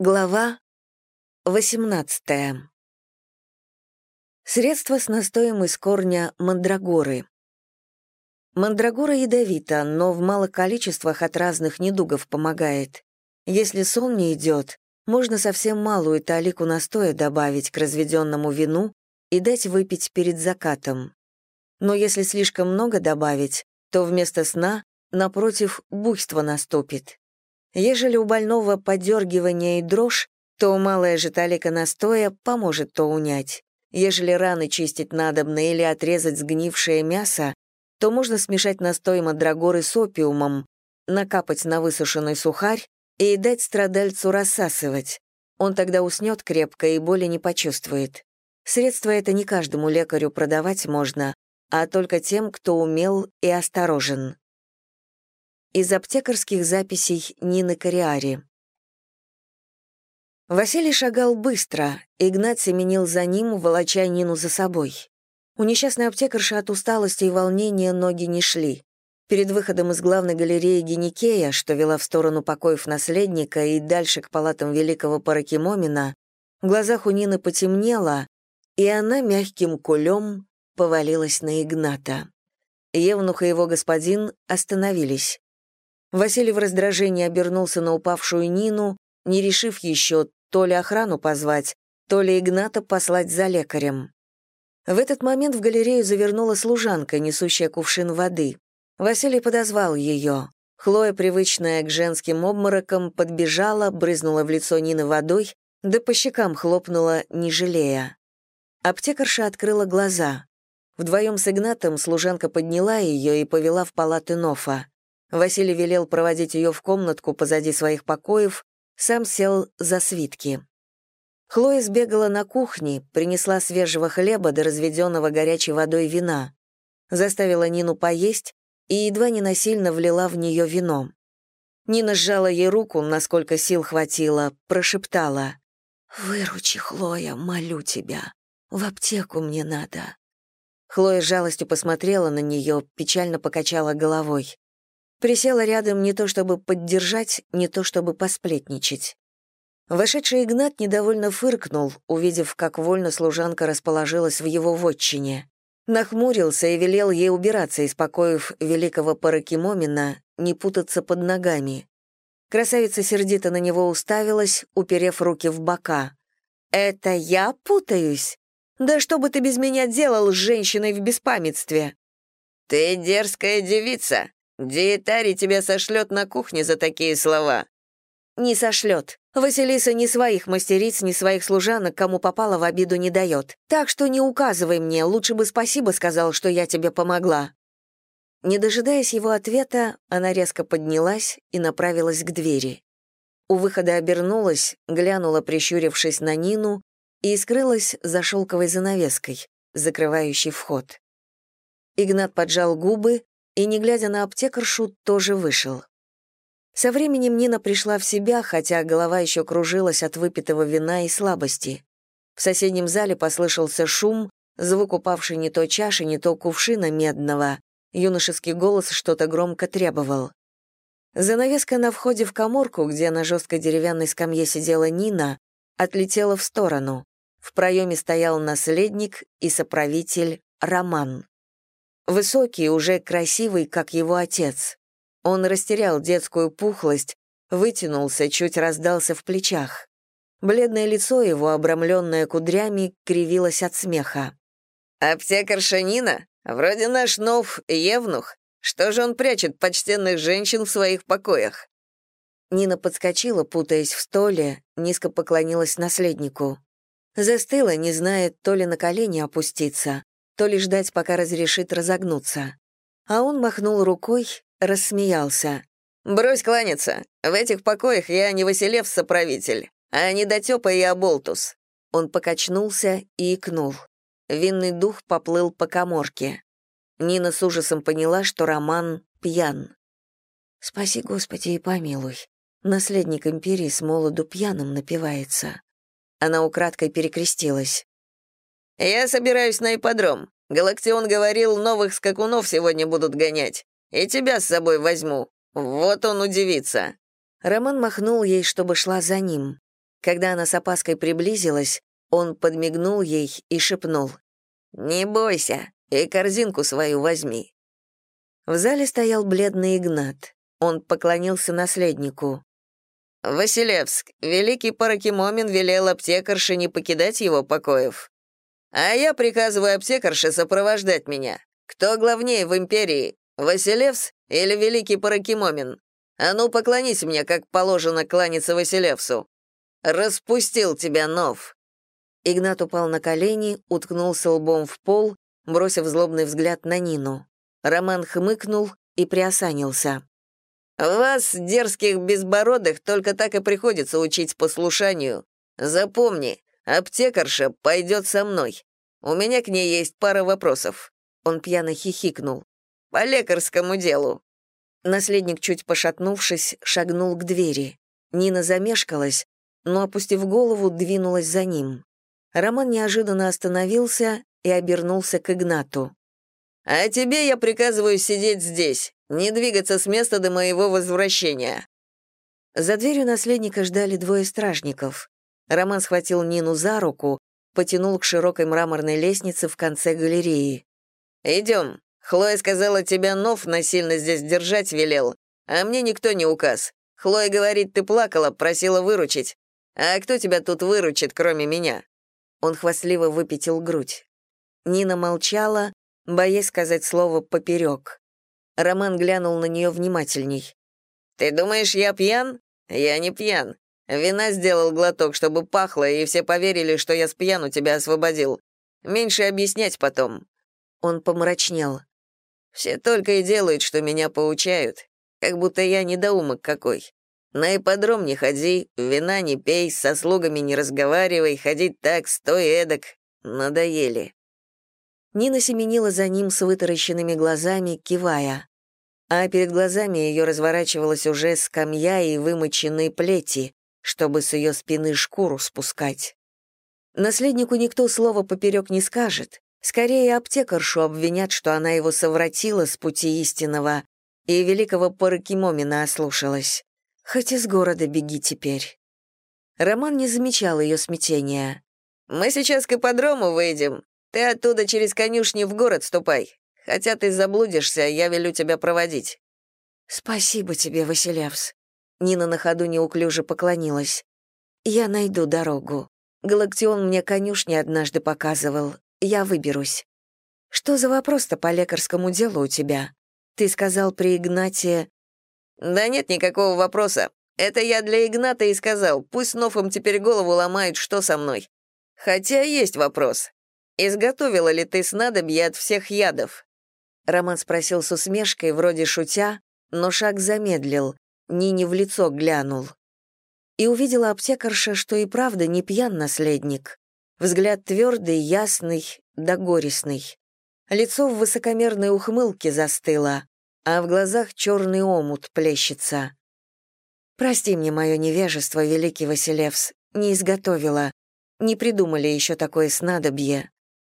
Глава 18. Средство с настоем из корня мандрагоры. Мандрагора ядовита, но в малых количествах от разных недугов помогает. Если сон не идет, можно совсем малую талику настоя добавить к разведенному вину и дать выпить перед закатом. Но если слишком много добавить, то вместо сна, напротив, буйство наступит. Ежели у больного подергивание и дрожь, то малая же талика настоя поможет то унять. Ежели раны чистить надобно или отрезать сгнившее мясо, то можно смешать настой мандрагоры с опиумом, накапать на высушенный сухарь и дать страдальцу рассасывать. Он тогда уснет крепко и боли не почувствует. Средство это не каждому лекарю продавать можно, а только тем, кто умел и осторожен. Из аптекарских записей Нины Кориари. Василий шагал быстро, Игнат семенил за ним, волоча Нину за собой. У несчастной аптекарши от усталости и волнения ноги не шли. Перед выходом из главной галереи Геникея, что вела в сторону покоев наследника и дальше к палатам великого Паракимомина, в глазах у Нины потемнело, и она мягким кулем повалилась на Игната. Евнух и его господин остановились. Василий в раздражении обернулся на упавшую Нину, не решив еще то ли охрану позвать, то ли Игната послать за лекарем. В этот момент в галерею завернула служанка, несущая кувшин воды. Василий подозвал ее. Хлоя, привычная к женским обморокам, подбежала, брызнула в лицо Нины водой, да по щекам хлопнула, не жалея. Аптекарша открыла глаза. Вдвоем с Игнатом служанка подняла ее и повела в палаты Нофа. Василий велел проводить ее в комнатку позади своих покоев, сам сел за свитки. Хлоя сбегала на кухне, принесла свежего хлеба до разведенного горячей водой вина, заставила Нину поесть и едва не насильно влила в нее вино. Нина сжала ей руку, насколько сил хватило, прошептала. «Выручи, Хлоя, молю тебя. В аптеку мне надо». Хлоя жалостью посмотрела на нее, печально покачала головой. Присела рядом не то чтобы поддержать, не то чтобы посплетничать. Вошедший Игнат недовольно фыркнул, увидев, как вольно служанка расположилась в его вотчине. Нахмурился и велел ей убираться из покоев великого Паракимомина, не путаться под ногами. Красавица сердито на него уставилась, уперев руки в бока. «Это я путаюсь? Да что бы ты без меня делал с женщиной в беспамятстве?» «Ты дерзкая девица», Диетарий тебя сошлет на кухне за такие слова». «Не сошлет. Василиса ни своих мастериц, ни своих служанок, кому попало, в обиду не дает. Так что не указывай мне, лучше бы спасибо сказал, что я тебе помогла». Не дожидаясь его ответа, она резко поднялась и направилась к двери. У выхода обернулась, глянула, прищурившись на Нину, и скрылась за шелковой занавеской, закрывающей вход. Игнат поджал губы, и, не глядя на аптекаршу, тоже вышел. Со временем Нина пришла в себя, хотя голова еще кружилась от выпитого вина и слабости. В соседнем зале послышался шум, звук упавшей не то чаши, не то кувшина медного. Юношеский голос что-то громко требовал. Занавеска на входе в коморку, где на жесткой деревянной скамье сидела Нина, отлетела в сторону. В проеме стоял наследник и соправитель Роман. Высокий, уже красивый, как его отец. Он растерял детскую пухлость, вытянулся, чуть раздался в плечах. Бледное лицо его, обрамленное кудрями, кривилось от смеха. «Аптекарша Нина? Вроде наш нов Евнух. Что же он прячет почтенных женщин в своих покоях?» Нина подскочила, путаясь в столе, низко поклонилась наследнику. Застыла, не зная то ли на колени опуститься, то ли ждать, пока разрешит разогнуться. А он махнул рукой, рассмеялся. «Брось кланяться. В этих покоях я не Василев-соправитель, а не Дотёпа и Аболтус». Он покачнулся и икнул. Винный дух поплыл по коморке. Нина с ужасом поняла, что Роман пьян. «Спаси, Господи, и помилуй. Наследник империи с молоду пьяным напивается». Она украдкой перекрестилась. «Я собираюсь на ипподром. Галактион говорил, новых скакунов сегодня будут гонять. И тебя с собой возьму. Вот он удивится». Роман махнул ей, чтобы шла за ним. Когда она с опаской приблизилась, он подмигнул ей и шепнул. «Не бойся, и корзинку свою возьми». В зале стоял бледный Игнат. Он поклонился наследнику. «Василевск, великий Паракимомин велел аптекарше не покидать его покоев. А я приказываю аптекарше сопровождать меня. Кто главнее в империи, Василевс или великий Паракимомин? А ну, поклонись мне, как положено кланяться Василевсу. Распустил тебя, Нов». Игнат упал на колени, уткнулся лбом в пол, бросив злобный взгляд на Нину. Роман хмыкнул и приосанился. «Вас, дерзких безбородых, только так и приходится учить послушанию. Запомни, аптекарша пойдет со мной. У меня к ней есть пара вопросов». Он пьяно хихикнул. «По лекарскому делу». Наследник, чуть пошатнувшись, шагнул к двери. Нина замешкалась, но, опустив голову, двинулась за ним. Роман неожиданно остановился и обернулся к Игнату. «А тебе я приказываю сидеть здесь не двигаться с места до моего возвращения». За дверью наследника ждали двое стражников. Роман схватил Нину за руку, потянул к широкой мраморной лестнице в конце галереи. «Идем. Хлоя сказала, тебя нов насильно здесь держать велел, а мне никто не указ. Хлоя говорит, ты плакала, просила выручить. А кто тебя тут выручит, кроме меня?» Он хвастливо выпятил грудь. Нина молчала, боясь сказать слово «поперек». Роман глянул на нее внимательней. «Ты думаешь, я пьян? Я не пьян. Вина сделал глоток, чтобы пахло, и все поверили, что я с пьяну тебя освободил. Меньше объяснять потом». Он помрачнел. «Все только и делают, что меня поучают, как будто я недоумок какой. На ипподром не ходи, вина не пей, со слугами не разговаривай, ходить так, стой эдак. Надоели». Нина семенила за ним с вытаращенными глазами, кивая. А перед глазами ее разворачивалась уже скамья и вымоченные плети, чтобы с ее спины шкуру спускать. Наследнику никто слова поперек не скажет. Скорее, аптекаршу обвинят, что она его совратила с пути истинного и великого Паракимомина ослушалась. Хоть из города беги теперь. Роман не замечал ее смятения. «Мы сейчас к ипподрому выйдем. Ты оттуда через конюшни в город ступай. Хотя ты заблудишься, я велю тебя проводить». «Спасибо тебе, Василевс». Нина на ходу неуклюже поклонилась. «Я найду дорогу. Галактион мне конюшни однажды показывал. Я выберусь. Что за вопрос-то по лекарскому делу у тебя? Ты сказал при Игнате...» «Да нет никакого вопроса. Это я для Игната и сказал. Пусть Нофом теперь голову ломает, что со мной. Хотя есть вопрос. «Изготовила ли ты снадобье от всех ядов?» Роман спросил с усмешкой, вроде шутя, но шаг замедлил, Нине в лицо глянул. И увидела аптекарша, что и правда не пьян наследник. Взгляд твердый, ясный, да горестный. Лицо в высокомерной ухмылке застыло, а в глазах черный омут плещется. «Прости мне мое невежество, великий Василевс, не изготовила. Не придумали еще такое снадобье.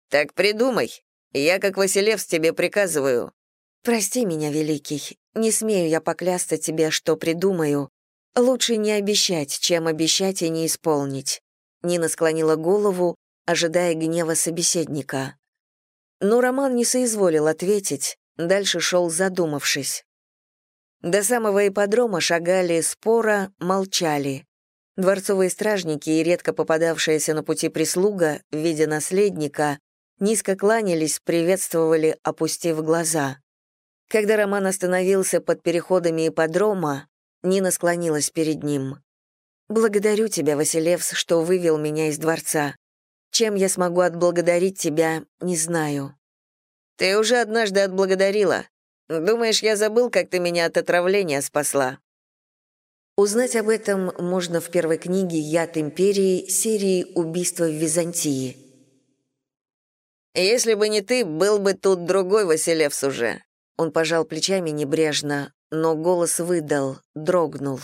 «Так придумай. Я, как Василевс, тебе приказываю». «Прости меня, Великий. Не смею я поклясться тебе, что придумаю. Лучше не обещать, чем обещать и не исполнить». Нина склонила голову, ожидая гнева собеседника. Но Роман не соизволил ответить, дальше шел задумавшись. До самого ипподрома шагали спора, молчали. Дворцовые стражники и редко попадавшаяся на пути прислуга в виде наследника низко кланялись, приветствовали, опустив глаза. Когда Роман остановился под переходами ипподрома, Нина склонилась перед ним. «Благодарю тебя, Василевс, что вывел меня из дворца. Чем я смогу отблагодарить тебя, не знаю». «Ты уже однажды отблагодарила. Думаешь, я забыл, как ты меня от отравления спасла?» Узнать об этом можно в первой книге «Яд империи» серии «Убийство в Византии». «Если бы не ты, был бы тут другой Василевс уже». Он пожал плечами небрежно, но голос выдал, дрогнул.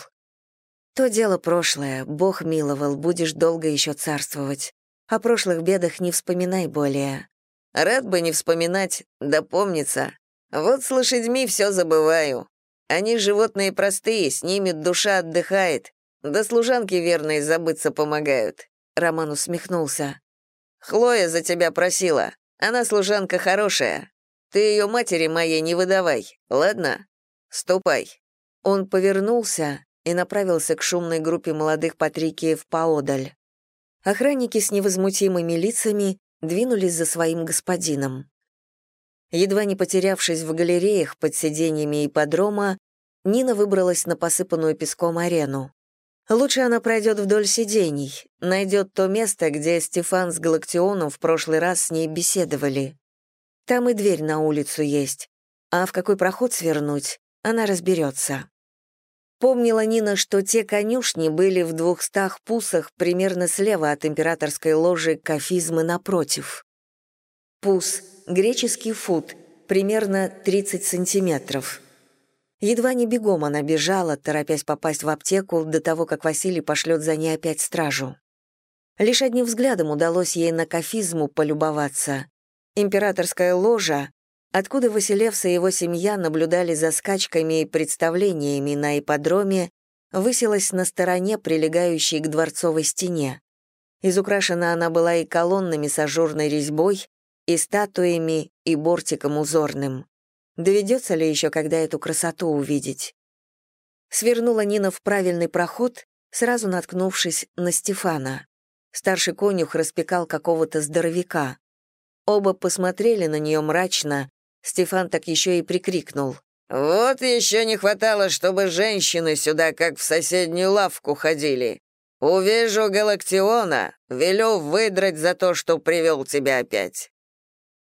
«То дело прошлое, Бог миловал, будешь долго еще царствовать. О прошлых бедах не вспоминай более». «Рад бы не вспоминать, да помнится. Вот с лошадьми все забываю. Они животные простые, с ними душа отдыхает. Да служанки верные забыться помогают», — Роман усмехнулся. «Хлоя за тебя просила. Она служанка хорошая. Ты ее матери моей не выдавай, ладно? Ступай». Он повернулся и направился к шумной группе молодых патрикиев поодаль. Охранники с невозмутимыми лицами двинулись за своим господином. Едва не потерявшись в галереях под сиденьями ипподрома, Нина выбралась на посыпанную песком арену. Лучше она пройдет вдоль сидений, найдет то место, где Стефан с Галактионом в прошлый раз с ней беседовали. Там и дверь на улицу есть, а в какой проход свернуть, она разберется. Помнила Нина, что те конюшни были в двухстах пусах примерно слева от императорской ложи Кафизмы напротив. Пус — греческий фут, примерно 30 сантиметров. Едва не бегом она бежала, торопясь попасть в аптеку до того, как Василий пошлет за ней опять стражу. Лишь одним взглядом удалось ей на кафизму полюбоваться. Императорская ложа, откуда Василевс и его семья наблюдали за скачками и представлениями на ипподроме, высилась на стороне, прилегающей к дворцовой стене. Изукрашена она была и колоннами с ажурной резьбой, и статуями, и бортиком узорным. Доведется ли еще когда эту красоту увидеть? Свернула Нина в правильный проход, сразу наткнувшись на Стефана. Старший конюх распекал какого-то здоровяка. Оба посмотрели на нее мрачно, Стефан так еще и прикрикнул. «Вот еще не хватало, чтобы женщины сюда, как в соседнюю лавку, ходили. Увижу Галактиона, велю выдрать за то, что привел тебя опять».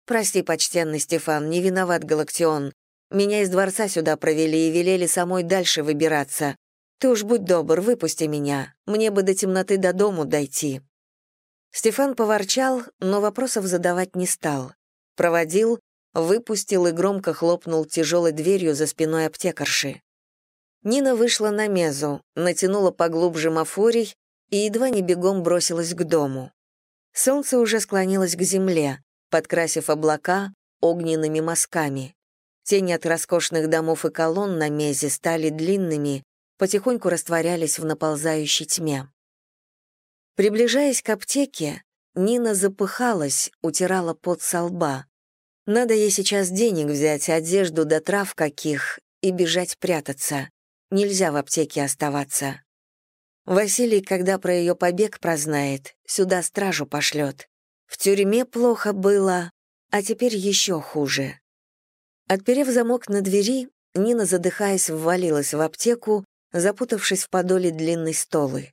«Прости, почтенный Стефан, не виноват Галактион. Меня из дворца сюда провели и велели самой дальше выбираться. Ты уж будь добр, выпусти меня. Мне бы до темноты до дому дойти». Стефан поворчал, но вопросов задавать не стал. Проводил, выпустил и громко хлопнул тяжелой дверью за спиной аптекарши. Нина вышла на мезу, натянула поглубже мафорий и едва не бегом бросилась к дому. Солнце уже склонилось к земле подкрасив облака огненными мазками. Тени от роскошных домов и колонн на мезе стали длинными, потихоньку растворялись в наползающей тьме. Приближаясь к аптеке, Нина запыхалась, утирала пот со лба. Надо ей сейчас денег взять, одежду до да трав каких, и бежать прятаться. Нельзя в аптеке оставаться. Василий, когда про ее побег прознает, сюда стражу пошлет. В тюрьме плохо было, а теперь еще хуже. Отперев замок на двери, Нина, задыхаясь, ввалилась в аптеку, запутавшись в подоле длинной столы.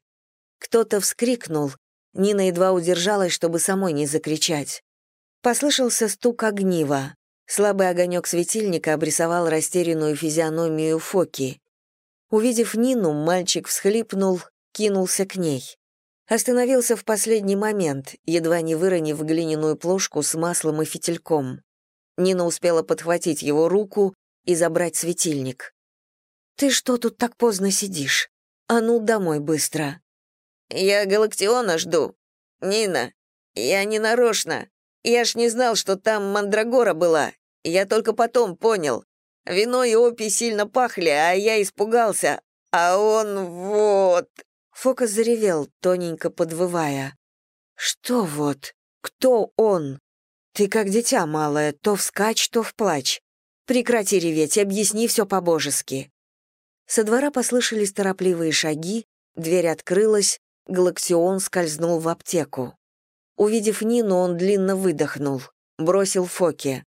Кто-то вскрикнул, Нина едва удержалась, чтобы самой не закричать. Послышался стук огнива. Слабый огонек светильника обрисовал растерянную физиономию Фоки. Увидев Нину, мальчик всхлипнул, кинулся к ней. Остановился в последний момент, едва не выронив глиняную плошку с маслом и фитильком. Нина успела подхватить его руку и забрать светильник. «Ты что тут так поздно сидишь? А ну, домой быстро!» «Я Галактиона жду. Нина, я не нарочно. Я ж не знал, что там Мандрагора была. Я только потом понял. Вино и опий сильно пахли, а я испугался. А он вот...» Фока заревел, тоненько подвывая. «Что вот? Кто он? Ты как дитя малое, то вскачь, то вплачь. Прекрати реветь, объясни все по-божески». Со двора послышались торопливые шаги, дверь открылась, Галаксион скользнул в аптеку. Увидев Нину, он длинно выдохнул, бросил Фоке.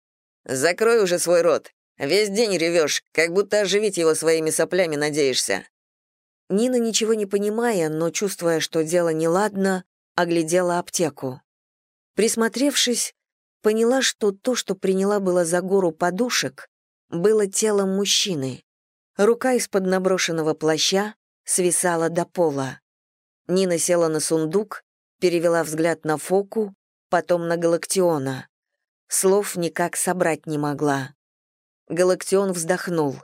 «Закрой уже свой рот. Весь день ревешь, как будто оживить его своими соплями надеешься». Нина, ничего не понимая, но чувствуя, что дело неладно, оглядела аптеку. Присмотревшись, поняла, что то, что приняла было за гору подушек, было телом мужчины. Рука из-под наброшенного плаща свисала до пола. Нина села на сундук, перевела взгляд на Фоку, потом на Галактиона. Слов никак собрать не могла. Галактион вздохнул.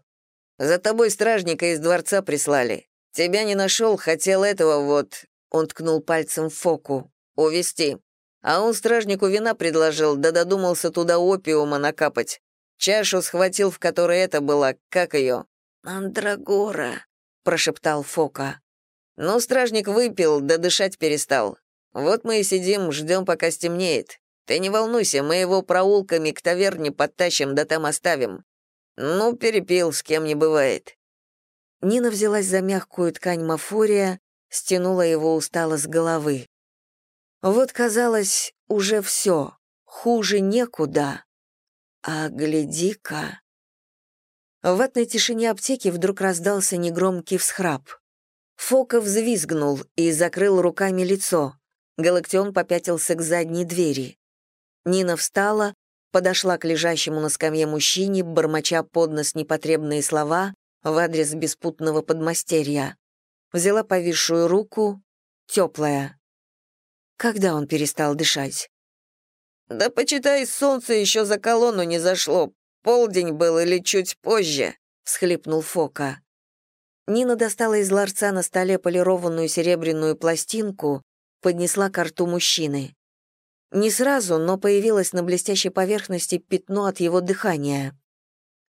«За тобой стражника из дворца прислали. Тебя не нашел, хотел этого вот...» Он ткнул пальцем в Фоку. «Увести. А он стражнику вина предложил, да додумался туда опиума накапать. Чашу схватил, в которой это было, как ее?» «Андрагора», — прошептал Фока. Но стражник выпил, да дышать перестал. Вот мы и сидим, ждем, пока стемнеет. Ты не волнуйся, мы его проулками к таверне подтащим, да там оставим. Ну, перепил, с кем не бывает». Нина взялась за мягкую ткань мафория, стянула его устало с головы. Вот, казалось, уже все, хуже некуда. А гляди-ка... В ватной тишине аптеки вдруг раздался негромкий всхрап. Фока взвизгнул и закрыл руками лицо. Галактион попятился к задней двери. Нина встала, подошла к лежащему на скамье мужчине, бормоча под нос непотребные слова в адрес беспутного подмастерья. Взяла повисшую руку, теплая. Когда он перестал дышать? «Да почитай, солнце еще за колонну не зашло. Полдень был или чуть позже», — всхлипнул Фока. Нина достала из ларца на столе полированную серебряную пластинку, поднесла к рту мужчины. Не сразу, но появилось на блестящей поверхности пятно от его дыхания.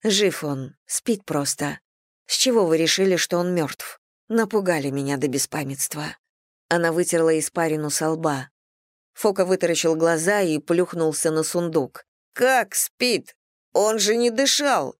Жив он, спит просто. С чего вы решили, что он мертв? Напугали меня до беспамятства. Она вытерла испарину со лба. Фока вытаращил глаза и плюхнулся на сундук. «Как спит? Он же не дышал!»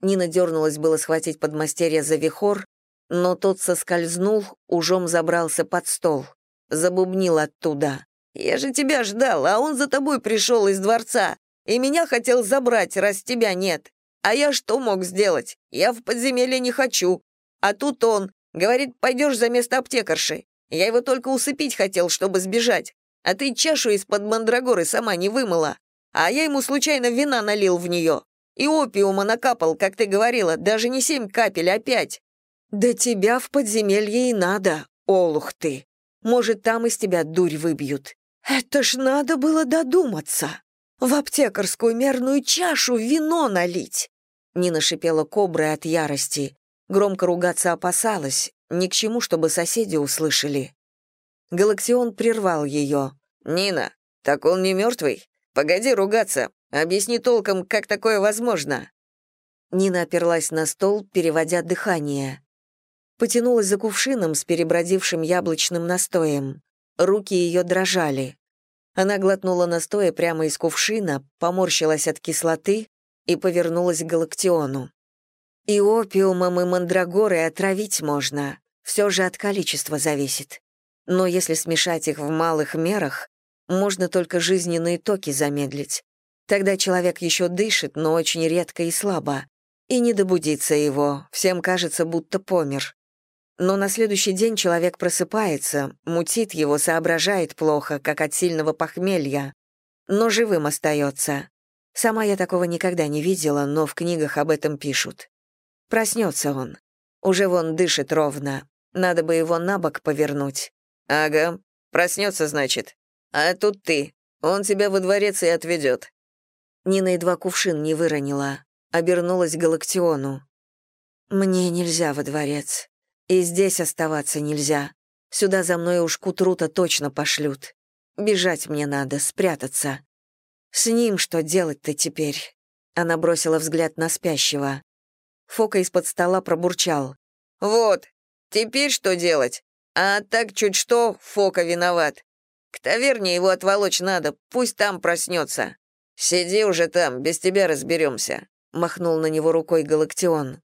Нина дернулась было схватить подмастерья за вихор, но тот соскользнул, ужом забрался под стол. Забубнил оттуда. «Я же тебя ждал, а он за тобой пришел из дворца, и меня хотел забрать, раз тебя нет. А я что мог сделать? Я в подземелье не хочу. А тут он, говорит, пойдешь за место аптекарши. Я его только усыпить хотел, чтобы сбежать а ты чашу из-под мандрагоры сама не вымыла, а я ему случайно вина налил в нее. И опиума накапал, как ты говорила, даже не семь капель, а пять». «Да тебя в подземелье и надо, олух ты. Может, там из тебя дурь выбьют. Это ж надо было додуматься. В аптекарскую мерную чашу вино налить». Нина шипела коброй от ярости. Громко ругаться опасалась, ни к чему, чтобы соседи услышали. Галаксион прервал ее. «Нина, так он не мертвый? Погоди ругаться. Объясни толком, как такое возможно». Нина оперлась на стол, переводя дыхание. Потянулась за кувшином с перебродившим яблочным настоем. Руки ее дрожали. Она глотнула настоя прямо из кувшина, поморщилась от кислоты и повернулась к Галактиону. «И опиумом, и мандрагорой отравить можно. Все же от количества зависит. Но если смешать их в малых мерах, можно только жизненные токи замедлить. Тогда человек еще дышит, но очень редко и слабо. И не добудится его, всем кажется, будто помер. Но на следующий день человек просыпается, мутит его, соображает плохо, как от сильного похмелья, но живым остается. Сама я такого никогда не видела, но в книгах об этом пишут. Проснется он. Уже вон дышит ровно. Надо бы его на бок повернуть. «Ага, проснется, значит. А тут ты. Он тебя во дворец и отведет». Нина едва кувшин не выронила, обернулась к Галактиону. «Мне нельзя во дворец. И здесь оставаться нельзя. Сюда за мной уж к точно пошлют. Бежать мне надо, спрятаться. С ним что делать-то теперь?» Она бросила взгляд на спящего. Фока из-под стола пробурчал. «Вот, теперь что делать? А так чуть что, Фока виноват. К таверне его отволочь надо, пусть там проснется. Сиди уже там, без тебя разберемся», — махнул на него рукой Галактион.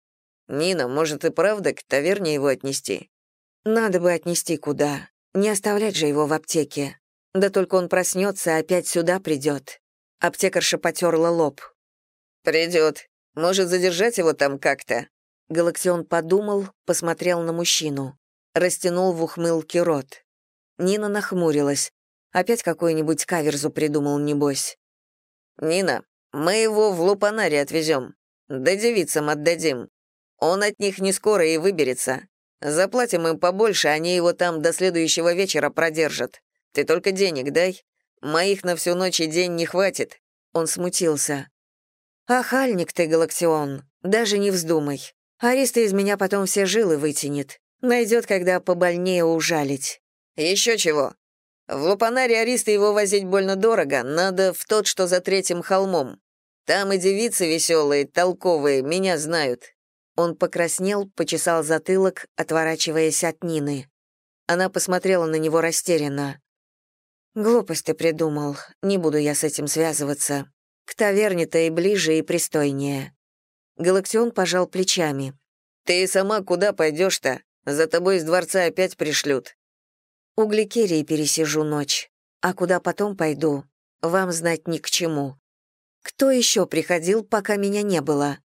«Нина, может и правда к таверне его отнести?» «Надо бы отнести куда. Не оставлять же его в аптеке. Да только он проснется, опять сюда придет». Аптекарша потерла лоб. «Придет. Может, задержать его там как-то?» Галактион подумал, посмотрел на мужчину растянул в ухмылке рот. Нина нахмурилась. Опять какую-нибудь каверзу придумал, небось. «Нина, мы его в Лупанаре отвезем. Да девицам отдадим. Он от них не скоро и выберется. Заплатим им побольше, они его там до следующего вечера продержат. Ты только денег дай. Моих на всю ночь и день не хватит». Он смутился. «Ахальник ты, Галаксион, даже не вздумай. Ариста из меня потом все жилы вытянет. Найдет, когда побольнее ужалить. Еще чего. В Лупанаре Ариста его возить больно дорого, надо в тот, что за третьим холмом. Там и девицы веселые, толковые, меня знают. Он покраснел, почесал затылок, отворачиваясь от Нины. Она посмотрела на него растерянно. «Глупость ты придумал. Не буду я с этим связываться. К таверне-то и ближе, и пристойнее». Галактион пожал плечами. «Ты сама куда пойдешь-то? За тобой из дворца опять пришлют». «У Гликерии пересижу ночь. А куда потом пойду, вам знать ни к чему. Кто еще приходил, пока меня не было?»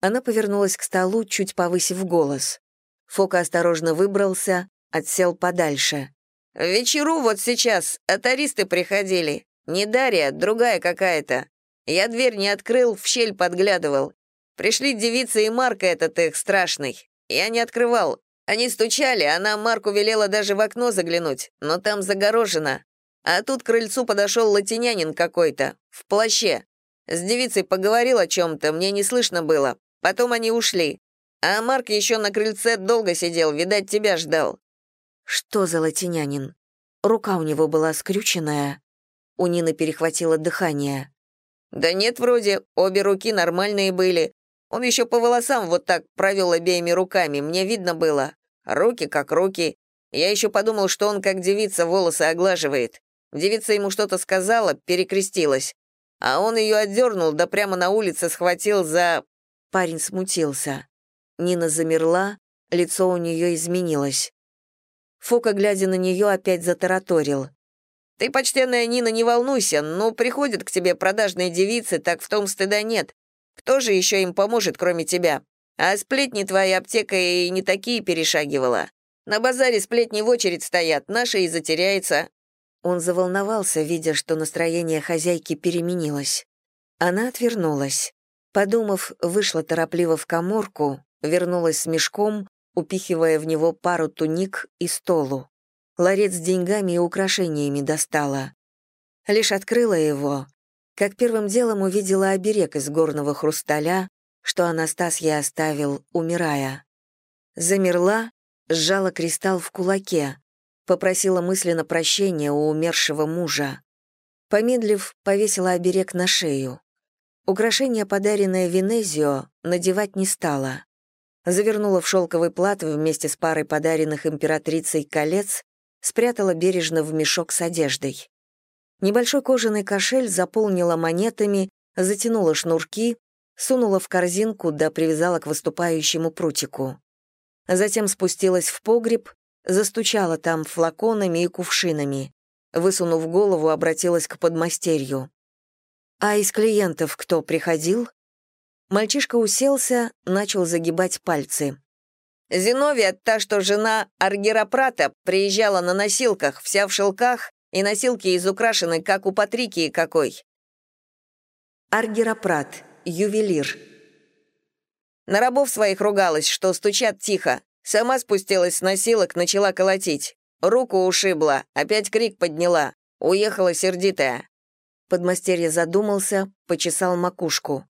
Она повернулась к столу, чуть повысив голос. Фока осторожно выбрался, отсел подальше. «В вечеру вот сейчас, атаристы приходили. Не Дарья, другая какая-то. Я дверь не открыл, в щель подглядывал. Пришли девица и Марка этот их страшный. Я не открывал. Они стучали, она Марку велела даже в окно заглянуть, но там загорожено. А тут к крыльцу подошел латинянин какой-то, в плаще. С девицей поговорил о чем-то, мне не слышно было. Потом они ушли. А Марк еще на крыльце долго сидел, видать, тебя ждал. Что за латинянин? Рука у него была скрюченная. У Нины перехватило дыхание. Да нет, вроде, обе руки нормальные были. Он еще по волосам вот так провел обеими руками, мне видно было. Руки как руки. Я еще подумал, что он как девица волосы оглаживает. Девица ему что-то сказала, перекрестилась. А он ее отдернул, да прямо на улице схватил за... Парень смутился. Нина замерла, лицо у нее изменилось. Фока, глядя на нее, опять затараторил. «Ты, почтенная Нина, не волнуйся, ну, приходят к тебе продажные девицы, так в том стыда нет. Кто же еще им поможет, кроме тебя? А сплетни твоя аптека и не такие перешагивала. На базаре сплетни в очередь стоят, наша и затеряется». Он заволновался, видя, что настроение хозяйки переменилось. Она отвернулась. Подумав, вышла торопливо в коморку, вернулась с мешком, упихивая в него пару туник и столу. Ларец с деньгами и украшениями достала. Лишь открыла его, как первым делом увидела оберег из горного хрусталя, что Анастас ей оставил, умирая. Замерла, сжала кристалл в кулаке, попросила мысленно прощения у умершего мужа. Помедлив, повесила оберег на шею. Украшение, подаренное Венезио, надевать не стала. Завернула в шелковый плат вместе с парой подаренных императрицей колец, спрятала бережно в мешок с одеждой. Небольшой кожаный кошель заполнила монетами, затянула шнурки, сунула в корзинку да привязала к выступающему прутику. Затем спустилась в погреб, застучала там флаконами и кувшинами. Высунув голову, обратилась к подмастерью. «А из клиентов кто приходил?» Мальчишка уселся, начал загибать пальцы. «Зиновия, та, что жена Аргеропрата, приезжала на носилках, вся в шелках, и носилки изукрашены, как у Патрикии какой». Аргеропрат, ювелир. На рабов своих ругалась, что стучат тихо. Сама спустилась с носилок, начала колотить. Руку ушибла, опять крик подняла. Уехала сердитая. Подмастерье задумался, почесал макушку.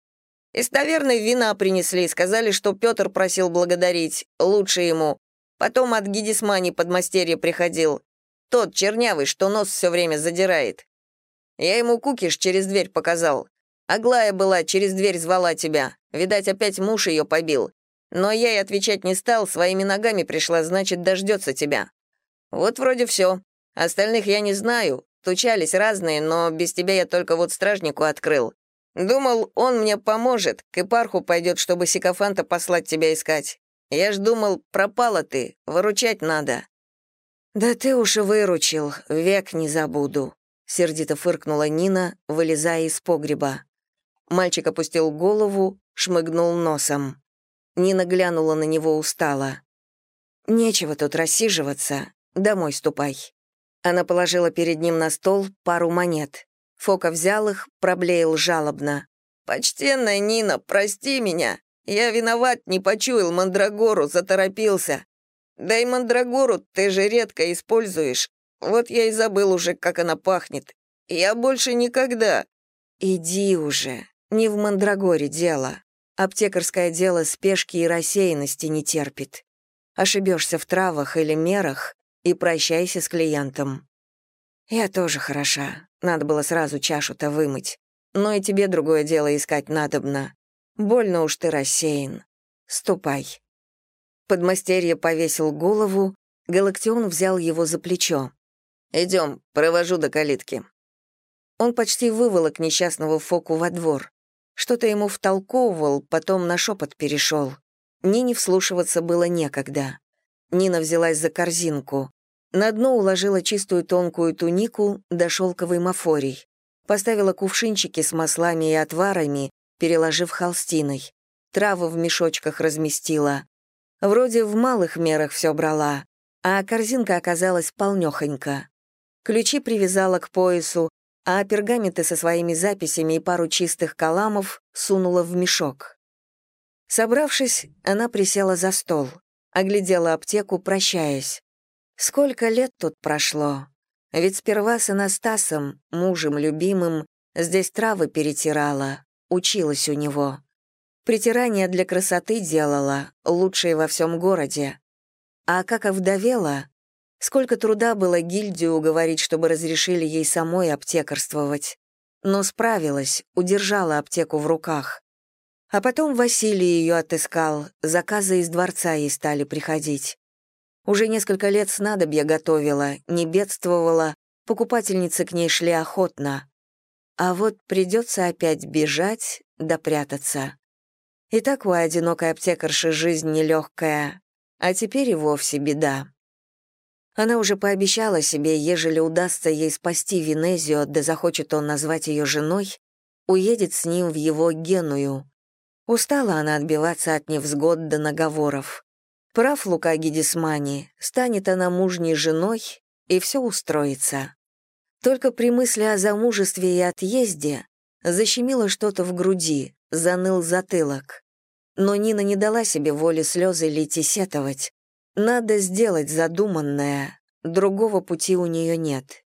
Из таверны вина принесли, сказали, что Петр просил благодарить, лучше ему. Потом от Гидисмани подмастерье приходил. Тот чернявый, что нос все время задирает. Я ему кукиш через дверь показал. Аглая была, через дверь звала тебя. Видать, опять муж ее побил. Но я и отвечать не стал, своими ногами пришла, значит, дождется тебя. Вот вроде все. Остальных я не знаю. Тучались разные, но без тебя я только вот стражнику открыл. Думал, он мне поможет, к Ипарху пойдет, чтобы Сикофанта послать тебя искать. Я ж думал, пропала ты, выручать надо». «Да ты уж и выручил, век не забуду», — сердито фыркнула Нина, вылезая из погреба. Мальчик опустил голову, шмыгнул носом. Нина глянула на него устало. «Нечего тут рассиживаться. Домой ступай». Она положила перед ним на стол пару монет. Фока взял их, проблеял жалобно. «Почтенная Нина, прости меня. Я виноват, не почуял мандрагору, заторопился. Да и мандрагору ты же редко используешь. Вот я и забыл уже, как она пахнет. Я больше никогда...» «Иди уже», не в Мандрагоре дело. Аптекарское дело спешки и рассеянности не терпит. Ошибешься в травах или мерах и прощайся с клиентом. Я тоже хороша. Надо было сразу чашу-то вымыть. Но и тебе другое дело искать надобно. Больно уж ты рассеян. Ступай». Подмастерье повесил голову, Галактион взял его за плечо. «Идем, провожу до калитки». Он почти выволок несчастного Фоку во двор. Что-то ему втолковывал, потом на шепот перешел. Нине вслушиваться было некогда. Нина взялась за корзинку. На дно уложила чистую тонкую тунику да шелковый мафорий. Поставила кувшинчики с маслами и отварами, переложив холстиной. Травы в мешочках разместила. Вроде в малых мерах все брала, а корзинка оказалась полнёхонька. Ключи привязала к поясу, а пергаменты со своими записями и пару чистых каламов сунула в мешок. Собравшись, она присела за стол, оглядела аптеку, прощаясь. Сколько лет тут прошло. Ведь сперва с Анастасом, мужем любимым, здесь травы перетирала, училась у него. Притирание для красоты делала, лучшее во всем городе. А как овдовела, сколько труда было гильдию уговорить, чтобы разрешили ей самой аптекарствовать. Но справилась, удержала аптеку в руках. А потом Василий ее отыскал, заказы из дворца ей стали приходить. Уже несколько лет снадобья готовила, не бедствовала, покупательницы к ней шли охотно. А вот придется опять бежать да прятаться. И так у одинокой аптекарши жизнь нелегкая, а теперь и вовсе беда. Она уже пообещала себе, ежели удастся ей спасти Венезию, да захочет он назвать ее женой, уедет с ним в его Геную. Устала она отбиваться от невзгод до наговоров. Прав Лука Гедисмани, станет она мужней женой, и все устроится. Только при мысли о замужестве и отъезде защемило что-то в груди, заныл затылок. Но Нина не дала себе воли слезы лить и сетовать. Надо сделать задуманное, другого пути у нее нет.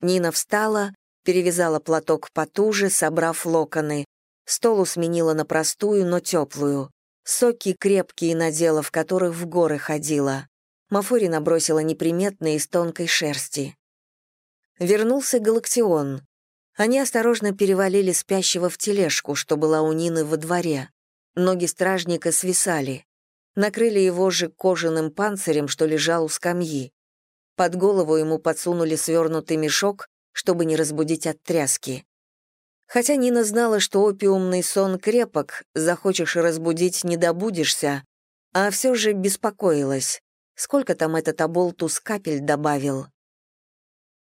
Нина встала, перевязала платок потуже, собрав локоны, Столу сменила на простую, но теплую. Соки крепкие надела, в которых в горы ходила. Мафори набросила неприметные из тонкой шерсти. Вернулся Галактион. Они осторожно перевалили спящего в тележку, что была у Нины во дворе. Ноги стражника свисали. Накрыли его же кожаным панцирем, что лежал у скамьи. Под голову ему подсунули свернутый мешок, чтобы не разбудить от тряски. Хотя Нина знала, что опиумный сон крепок, захочешь разбудить не добудешься, а все же беспокоилась. Сколько там этот оболтус капель добавил?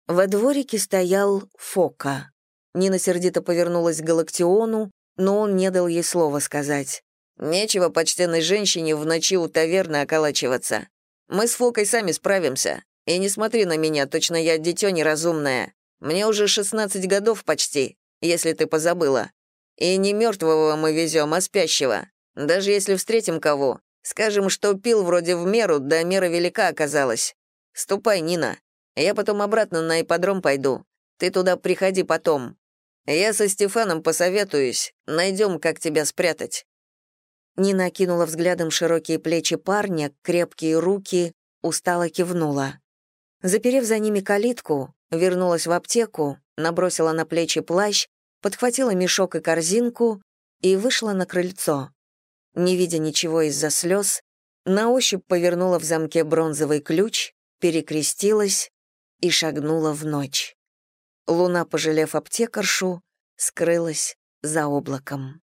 Во дворике стоял Фока. Нина сердито повернулась к Галактиону, но он не дал ей слова сказать. «Нечего почтенной женщине в ночи у таверны околачиваться. Мы с Фокой сами справимся. И не смотри на меня, точно я дитё неразумное. Мне уже 16 годов почти если ты позабыла. И не мертвого мы везем, а спящего. Даже если встретим кого, скажем, что пил вроде в меру, да мера велика оказалась. Ступай, Нина. Я потом обратно на ипподром пойду. Ты туда приходи потом. Я со Стефаном посоветуюсь, найдем, как тебя спрятать». Нина кинула взглядом широкие плечи парня, крепкие руки, устало кивнула. Заперев за ними калитку, вернулась в аптеку, набросила на плечи плащ, подхватила мешок и корзинку и вышла на крыльцо. Не видя ничего из-за слез, на ощупь повернула в замке бронзовый ключ, перекрестилась и шагнула в ночь. Луна, пожалев аптекаршу, скрылась за облаком.